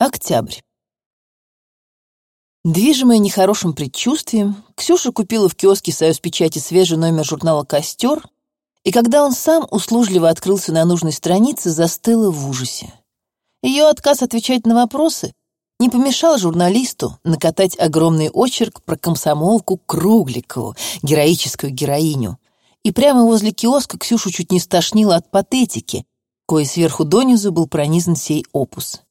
Октябрь. Движимая нехорошим предчувствием, Ксюша купила в киоске «Союз печати» свежий номер журнала «Костер», и когда он сам услужливо открылся на нужной странице, застыла в ужасе. Ее отказ отвечать на вопросы не помешал журналисту накатать огромный очерк про комсомолку Кругликову, героическую героиню. И прямо возле киоска Ксюшу чуть не стошнило от патетики, кое сверху донизу был пронизан сей опус.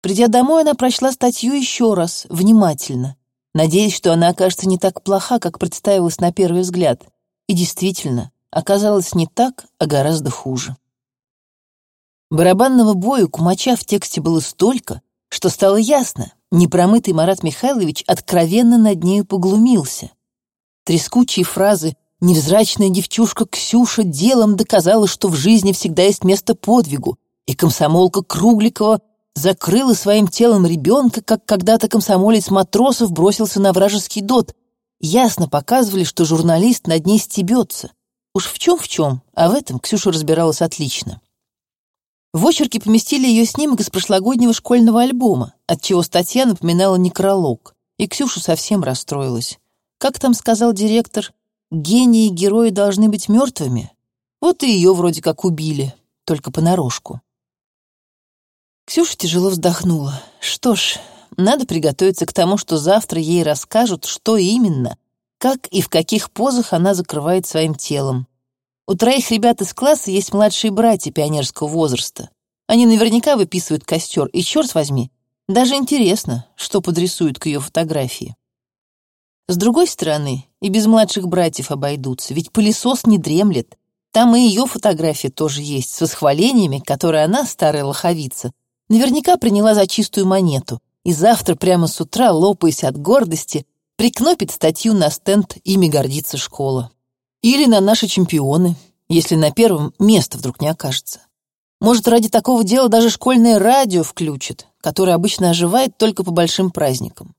Придя домой, она прочла статью еще раз, внимательно, надеясь, что она окажется не так плоха, как представилась на первый взгляд. И действительно, оказалось не так, а гораздо хуже. Барабанного боя кумача в тексте было столько, что стало ясно, непромытый Марат Михайлович откровенно над нею поглумился. Трескучие фразы «Невзрачная девчушка Ксюша делом доказала, что в жизни всегда есть место подвигу», и комсомолка Кругликова закрыла своим телом ребенка, как когда-то комсомолец Матросов бросился на вражеский дот. Ясно показывали, что журналист над ней стебется. Уж в чем в чем, а в этом Ксюша разбиралась отлично. В очерке поместили ее снимок из прошлогоднего школьного альбома, отчего статья напоминала некролог, и Ксюша совсем расстроилась. Как там сказал директор, гении и герои должны быть мертвыми? Вот и ее вроде как убили, только понарошку. Ксюша тяжело вздохнула. Что ж, надо приготовиться к тому, что завтра ей расскажут, что именно, как и в каких позах она закрывает своим телом. У троих ребят из класса есть младшие братья пионерского возраста. Они наверняка выписывают костер, и, черт возьми, даже интересно, что подрисуют к ее фотографии. С другой стороны, и без младших братьев обойдутся, ведь пылесос не дремлет. Там и ее фотография тоже есть, с восхвалениями, которые она, старая лоховица, Наверняка приняла за чистую монету, и завтра прямо с утра, лопаясь от гордости, прикнопит статью на стенд «Ими гордится школа». Или на наши чемпионы, если на первом место вдруг не окажется. Может, ради такого дела даже школьное радио включит, которое обычно оживает только по большим праздникам.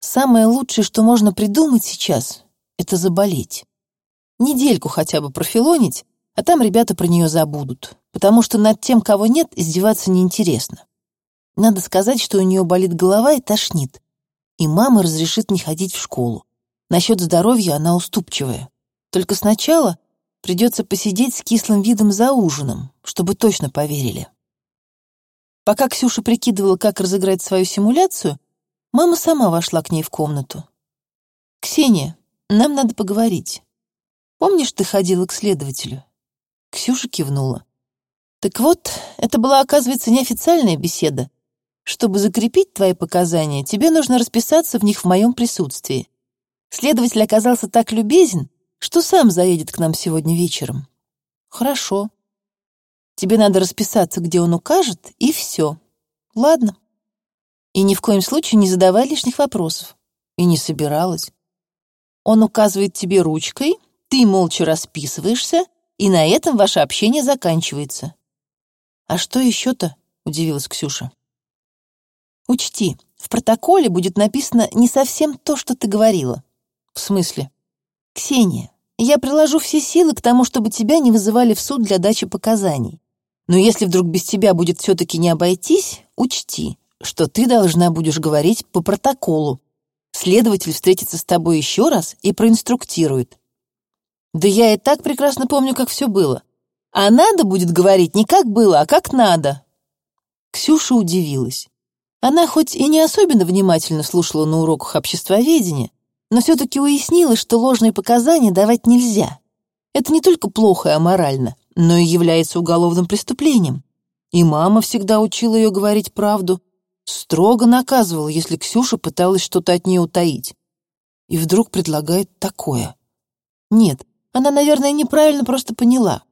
Самое лучшее, что можно придумать сейчас, это заболеть. Недельку хотя бы профилонить, а там ребята про нее забудут, потому что над тем, кого нет, издеваться неинтересно. Надо сказать, что у нее болит голова и тошнит, и мама разрешит не ходить в школу. Насчет здоровья она уступчивая. Только сначала придется посидеть с кислым видом за ужином, чтобы точно поверили. Пока Ксюша прикидывала, как разыграть свою симуляцию, мама сама вошла к ней в комнату. «Ксения, нам надо поговорить. Помнишь, ты ходила к следователю? Ксюша кивнула. Так вот, это была, оказывается, неофициальная беседа. Чтобы закрепить твои показания, тебе нужно расписаться в них в моем присутствии. Следователь оказался так любезен, что сам заедет к нам сегодня вечером. Хорошо. Тебе надо расписаться, где он укажет, и все. Ладно. И ни в коем случае не задавай лишних вопросов. И не собиралась. Он указывает тебе ручкой, ты молча расписываешься — и на этом ваше общение заканчивается. А что еще-то? удивилась Ксюша. Учти, в протоколе будет написано не совсем то, что ты говорила. В смысле? Ксения, я приложу все силы к тому, чтобы тебя не вызывали в суд для дачи показаний. Но если вдруг без тебя будет все-таки не обойтись, учти, что ты должна будешь говорить по протоколу. Следователь встретится с тобой еще раз и проинструктирует. Да я и так прекрасно помню, как все было. А надо будет говорить не как было, а как надо. Ксюша удивилась. Она хоть и не особенно внимательно слушала на уроках обществоведения, но все-таки уяснила, что ложные показания давать нельзя. Это не только плохо и аморально, но и является уголовным преступлением. И мама всегда учила ее говорить правду, строго наказывала, если Ксюша пыталась что-то от нее утаить. И вдруг предлагает такое. Нет, она, наверное, неправильно просто поняла.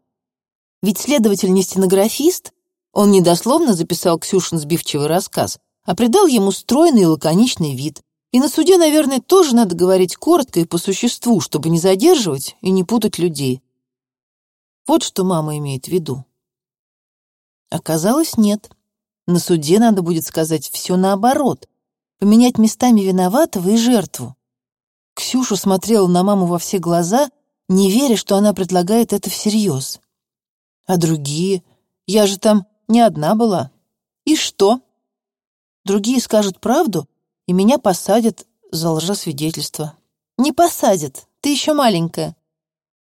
Ведь следователь не стенографист, он не дословно записал Ксюшин сбивчивый рассказ, а придал ему стройный и лаконичный вид. И на суде, наверное, тоже надо говорить коротко и по существу, чтобы не задерживать и не путать людей. Вот что мама имеет в виду. Оказалось, нет. На суде надо будет сказать все наоборот, поменять местами виноватого и жертву. Ксюша смотрела на маму во все глаза не веря, что она предлагает это всерьез. А другие? Я же там не одна была. И что? Другие скажут правду, и меня посадят за лжесвидетельство. Не посадят, ты еще маленькая.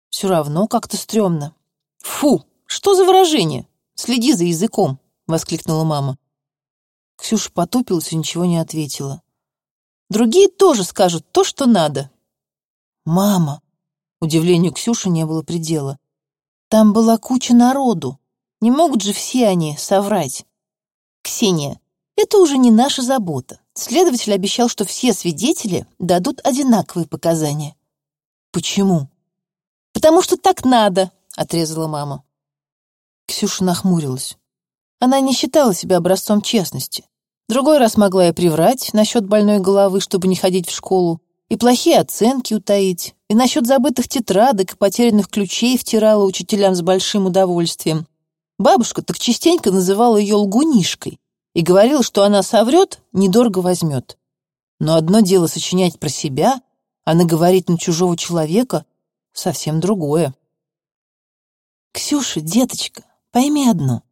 Все равно как-то стрёмно. Фу, что за выражение? Следи за языком, воскликнула мама. Ксюша потупилась и ничего не ответила. Другие тоже скажут то, что надо. Мама, удивлению Ксюши не было предела. Там была куча народу. Не могут же все они соврать. Ксения, это уже не наша забота. Следователь обещал, что все свидетели дадут одинаковые показания. Почему? Потому что так надо, отрезала мама. Ксюша нахмурилась. Она не считала себя образцом честности. Другой раз могла и приврать насчет больной головы, чтобы не ходить в школу, и плохие оценки утаить, и насчет забытых тетрадок и потерянных ключей втирала учителям с большим удовольствием. Бабушка так частенько называла ее лгунишкой, и говорил, что она соврет, недорого возьмет. Но одно дело сочинять про себя, а наговорить на чужого человека — совсем другое. «Ксюша, деточка, пойми одно.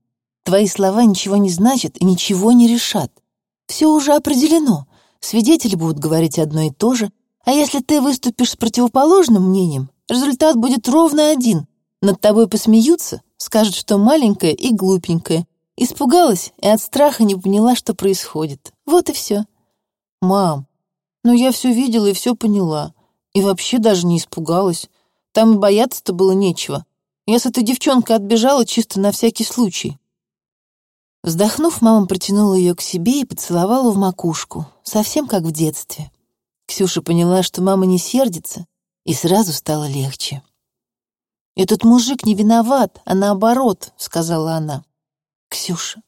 Твои слова ничего не значат и ничего не решат. Все уже определено. Свидетели будут говорить одно и то же, а если ты выступишь с противоположным мнением, результат будет ровно один. Над тобой посмеются, скажут, что маленькая и глупенькая, Испугалась и от страха не поняла, что происходит. Вот и все. «Мам, ну я все видела и все поняла. И вообще даже не испугалась. Там и бояться-то было нечего. Я с этой девчонкой отбежала чисто на всякий случай». Вздохнув, мама протянула ее к себе и поцеловала в макушку, совсем как в детстве. Ксюша поняла, что мама не сердится, и сразу стало легче. «Этот мужик не виноват, а наоборот», — сказала она. Ксюша,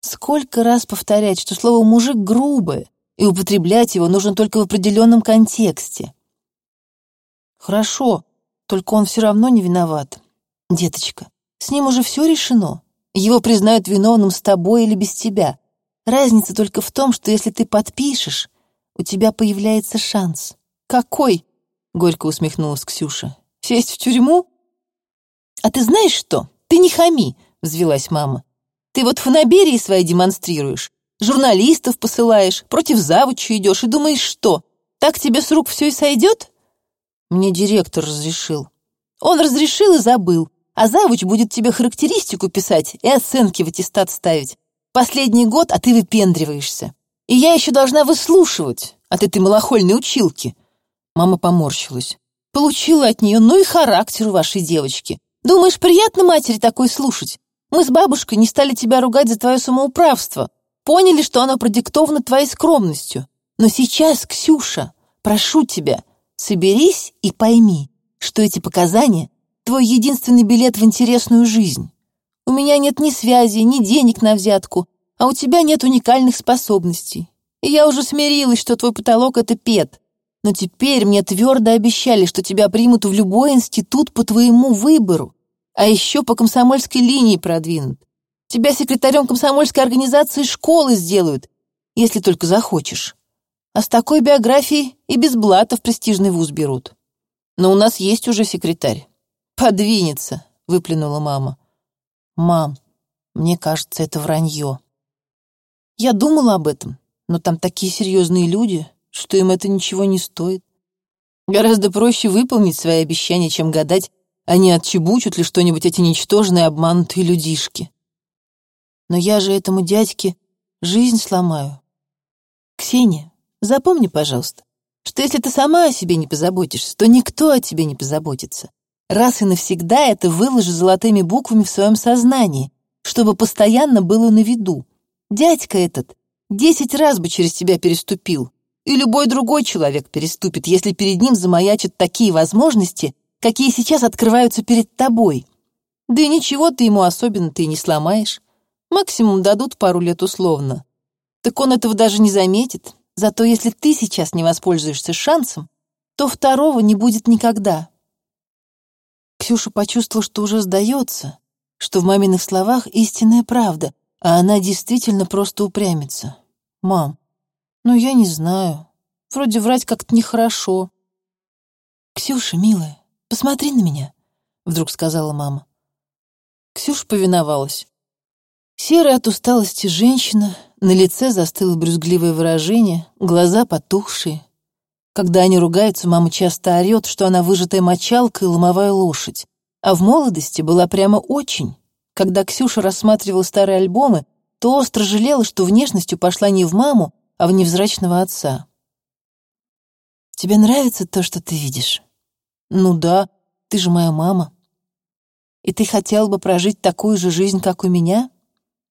сколько раз повторять, что слово «мужик» грубое, и употреблять его нужно только в определенном контексте. Хорошо, только он все равно не виноват. Деточка, с ним уже все решено. Его признают виновным с тобой или без тебя. Разница только в том, что если ты подпишешь, у тебя появляется шанс. Какой? Горько усмехнулась Ксюша. Сесть в тюрьму? А ты знаешь что? Ты не хами, взвелась мама. Ты вот фанаберии свои демонстрируешь, журналистов посылаешь, против завуча идешь и думаешь, что, так тебе с рук все и сойдет? Мне директор разрешил. Он разрешил и забыл, а завуч будет тебе характеристику писать и оценки в аттестат ставить. Последний год, а ты выпендриваешься. И я еще должна выслушивать от этой малохольной училки. Мама поморщилась. Получила от нее, ну и характер у вашей девочки. Думаешь, приятно матери такой слушать? Мы с бабушкой не стали тебя ругать за твое самоуправство. Поняли, что оно продиктовано твоей скромностью. Но сейчас, Ксюша, прошу тебя, соберись и пойми, что эти показания — твой единственный билет в интересную жизнь. У меня нет ни связи, ни денег на взятку, а у тебя нет уникальных способностей. И я уже смирилась, что твой потолок — это ПЕТ. Но теперь мне твердо обещали, что тебя примут в любой институт по твоему выбору. А еще по комсомольской линии продвинут. Тебя секретарем комсомольской организации школы сделают, если только захочешь. А с такой биографией и без блата в престижный вуз берут. Но у нас есть уже секретарь. Подвинется, выплюнула мама. Мам, мне кажется, это вранье. Я думала об этом, но там такие серьезные люди, что им это ничего не стоит. Гораздо проще выполнить свои обещания, чем гадать, они отчебучат ли что-нибудь эти ничтожные обманутые людишки? Но я же этому дядьке жизнь сломаю. Ксения, запомни, пожалуйста, что если ты сама о себе не позаботишься, то никто о тебе не позаботится. Раз и навсегда это выложи золотыми буквами в своем сознании, чтобы постоянно было на виду. Дядька этот десять раз бы через тебя переступил, и любой другой человек переступит, если перед ним замаячат такие возможности, какие сейчас открываются перед тобой. Да и ничего ты ему особенно-то и не сломаешь. Максимум дадут пару лет условно. Так он этого даже не заметит. Зато если ты сейчас не воспользуешься шансом, то второго не будет никогда. Ксюша почувствовала, что уже сдается, что в маминых словах истинная правда, а она действительно просто упрямится. «Мам, ну я не знаю. Вроде врать как-то нехорошо». «Ксюша, милая, Посмотри на меня», — вдруг сказала мама. Ксюша повиновалась. Серая от усталости женщина, на лице застыло брюзгливое выражение, глаза потухшие. Когда они ругаются, мама часто орёт, что она выжатая мочалка и ломовая лошадь. А в молодости была прямо очень. Когда Ксюша рассматривала старые альбомы, то остро жалела, что внешностью пошла не в маму, а в невзрачного отца. «Тебе нравится то, что ты видишь?» «Ну да, ты же моя мама». «И ты хотел бы прожить такую же жизнь, как у меня?»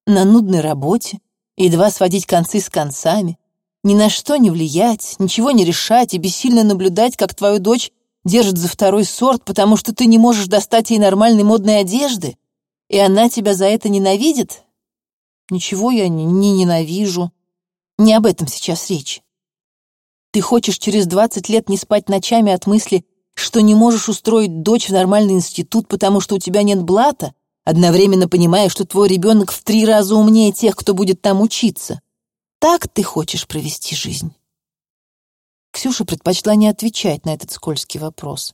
«На нудной работе, едва сводить концы с концами, ни на что не влиять, ничего не решать и бессильно наблюдать, как твою дочь держит за второй сорт, потому что ты не можешь достать ей нормальной модной одежды, и она тебя за это ненавидит? Ничего я не, не ненавижу. Не об этом сейчас речь. Ты хочешь через 20 лет не спать ночами от мысли, что не можешь устроить дочь в нормальный институт, потому что у тебя нет блата, одновременно понимая, что твой ребенок в три раза умнее тех, кто будет там учиться. Так ты хочешь провести жизнь? Ксюша предпочла не отвечать на этот скользкий вопрос.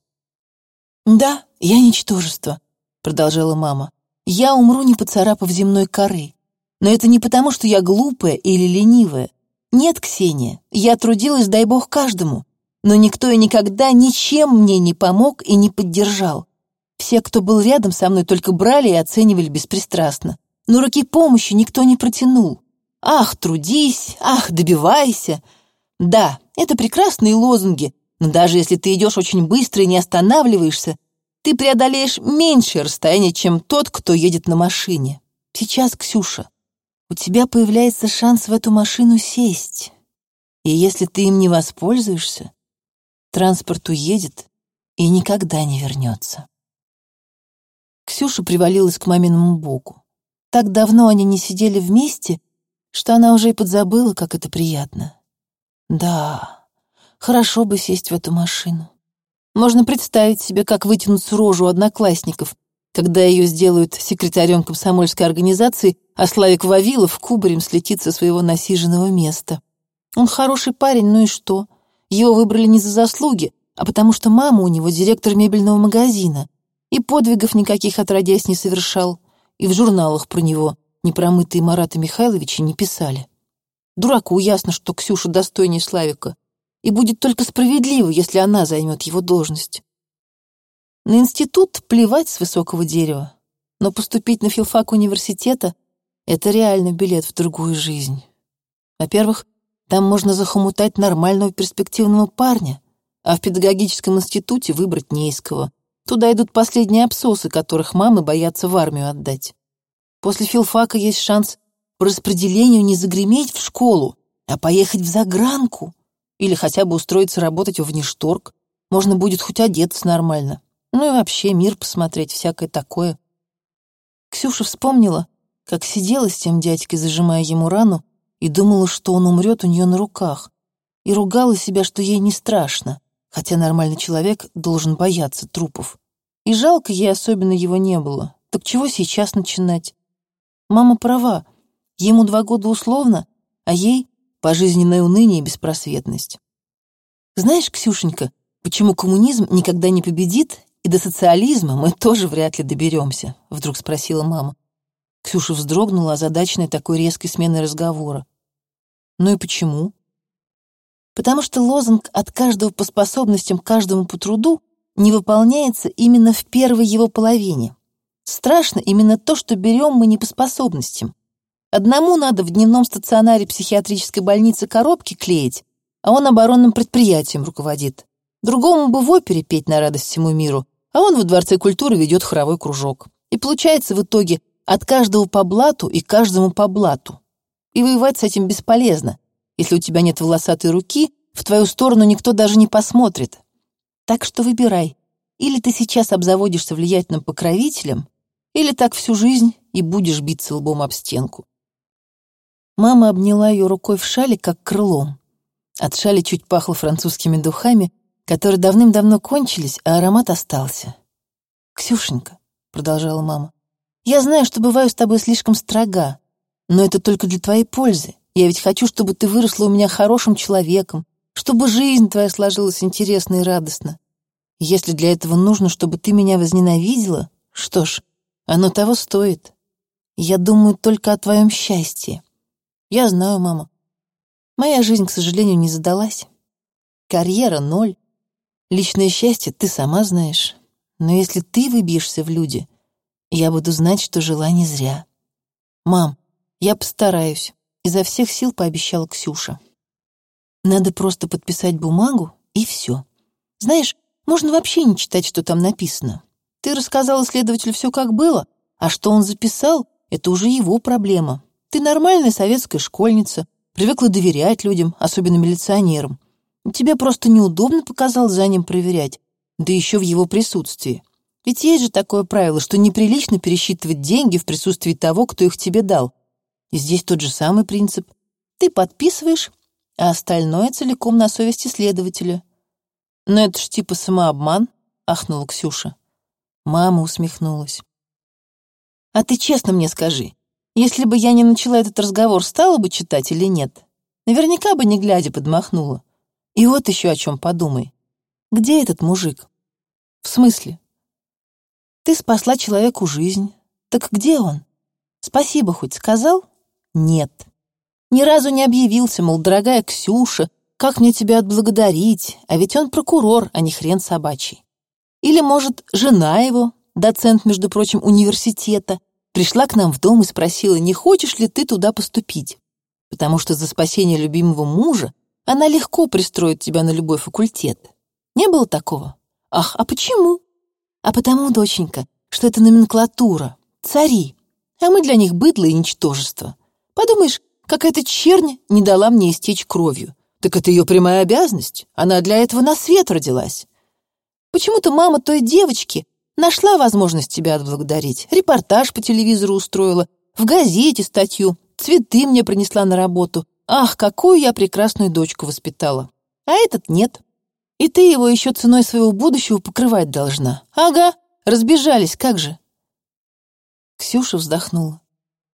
«Да, я ничтожество», — продолжала мама. «Я умру, не поцарапав земной коры. Но это не потому, что я глупая или ленивая. Нет, Ксения, я трудилась, дай бог, каждому. Но никто и никогда ничем мне не помог и не поддержал. Все, кто был рядом со мной, только брали и оценивали беспристрастно. Но руки помощи никто не протянул. Ах, трудись, ах, добивайся. Да, это прекрасные лозунги, но даже если ты идешь очень быстро и не останавливаешься, ты преодолеешь меньшее расстояние, чем тот, кто едет на машине. Сейчас, Ксюша, у тебя появляется шанс в эту машину сесть. И если ты им не воспользуешься, транспорт уедет и никогда не вернется. Ксюша привалилась к маминому боку. Так давно они не сидели вместе, что она уже и подзабыла, как это приятно. Да, хорошо бы сесть в эту машину. Можно представить себе, как вытянуть рожу одноклассников, когда ее сделают секретарем комсомольской организации, а Славик Вавилов кубарем слетит со своего насиженного места. Он хороший парень, ну и что? Его выбрали не за заслуги, а потому что мама у него директор мебельного магазина. И подвигов никаких отродясь не совершал. И в журналах про него непромытые Марата Михайловича не писали. Дураку ясно, что Ксюша достойнее Славика, и будет только справедливо, если она займет его должность. На институт плевать с высокого дерева, но поступить на филфак университета — это реально билет в другую жизнь. Во-первых, там можно захомутать нормального перспективного парня, а в педагогическом институте выбрать нейского. Туда идут последние обсосы, которых мамы боятся в армию отдать. После филфака есть шанс по распределению не загреметь в школу, а поехать в загранку. Или хотя бы устроиться работать в внешторг. Можно будет хоть одеться нормально. Ну и вообще мир посмотреть, всякое такое. Ксюша вспомнила, как сидела с тем дядькой, зажимая ему рану, и думала, что он умрет у нее на руках, и ругала себя, что ей не страшно, хотя нормальный человек должен бояться трупов. И жалко ей особенно его не было. Так чего сейчас начинать? Мама права. Ему два года условно, а ей пожизненное уныние и беспросветность. Знаешь, Ксюшенька, почему коммунизм никогда не победит, и до социализма мы тоже вряд ли доберемся? Вдруг спросила мама. Ксюша вздрогнула, озадаченная такой резкой сменой разговора. Ну и почему? Потому что лозунг «от каждого по способностям, каждому по труду» не выполняется именно в первой его половине. Страшно именно то, что берем мы не по способностям. Одному надо в дневном стационаре психиатрической больницы коробки клеить, а он оборонным предприятием руководит. Другому бы в опере петь на радость всему миру, а он во Дворце культуры ведет хоровой кружок. И получается в итоге от каждого по блату и каждому по блату. И воевать с этим бесполезно. Если у тебя нет волосатой руки, в твою сторону никто даже не посмотрит. Так что выбирай. Или ты сейчас обзаводишься влиятельным покровителем, или так всю жизнь и будешь биться лбом об стенку. Мама обняла ее рукой в шале, как крылом. От шали чуть пахло французскими духами, которые давным-давно кончились, а аромат остался. «Ксюшенька», — продолжала мама, — «я знаю, что бываю с тобой слишком строга, но это только для твоей пользы. Я ведь хочу, чтобы ты выросла у меня хорошим человеком, чтобы жизнь твоя сложилась интересно и радостно. Если для этого нужно, чтобы ты меня возненавидела, что ж, оно того стоит. Я думаю только о твоем счастье. Я знаю, мама. Моя жизнь, к сожалению, не задалась. Карьера — ноль. Личное счастье ты сама знаешь. Но если ты выбьешься в люди, я буду знать, что жила не зря. Мам, я постараюсь. Изо всех сил пообещала Ксюша. Надо просто подписать бумагу, и все. Знаешь, можно вообще не читать, что там написано. Ты рассказала следователю все как было, а что он записал, это уже его проблема. Ты нормальная советская школьница, привыкла доверять людям, особенно милиционерам. Тебе просто неудобно показалось за ним проверять, да еще в его присутствии. Ведь есть же такое правило, что неприлично пересчитывать деньги в присутствии того, кто их тебе дал. И здесь тот же самый принцип. Ты подписываешь, а остальное целиком на совести следователя. «Но это ж типа самообман», — ахнула Ксюша. Мама усмехнулась. «А ты честно мне скажи, если бы я не начала этот разговор, стала бы читать или нет? Наверняка бы не глядя подмахнула. И вот еще о чем подумай. Где этот мужик? В смысле? Ты спасла человеку жизнь. Так где он? Спасибо хоть сказал? Нет. Ни разу не объявился, мол, дорогая Ксюша, как мне тебя отблагодарить, а ведь он прокурор, а не хрен собачий. Или, может, жена его, доцент, между прочим, университета, пришла к нам в дом и спросила, не хочешь ли ты туда поступить, потому что за спасение любимого мужа она легко пристроит тебя на любой факультет. Не было такого? Ах, а почему? А потому, доченька, что это номенклатура, цари, а мы для них быдло и ничтожество. Подумаешь, какая-то черня не дала мне истечь кровью. Так это ее прямая обязанность. Она для этого на свет родилась. Почему-то мама той девочки нашла возможность тебя отблагодарить. Репортаж по телевизору устроила, в газете статью, цветы мне принесла на работу, Ах, какую я прекрасную дочку воспитала. А этот нет. И ты его еще ценой своего будущего покрывать должна. Ага, разбежались, как же. Ксюша вздохнула.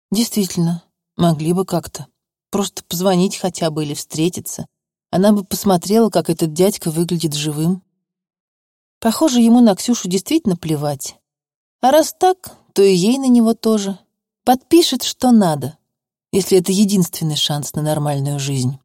Действительно, могли бы как-то. Просто позвонить хотя бы или встретиться. Она бы посмотрела, как этот дядька выглядит живым. Похоже, ему на Ксюшу действительно плевать. А раз так, то и ей на него тоже. Подпишет, что надо если это единственный шанс на нормальную жизнь.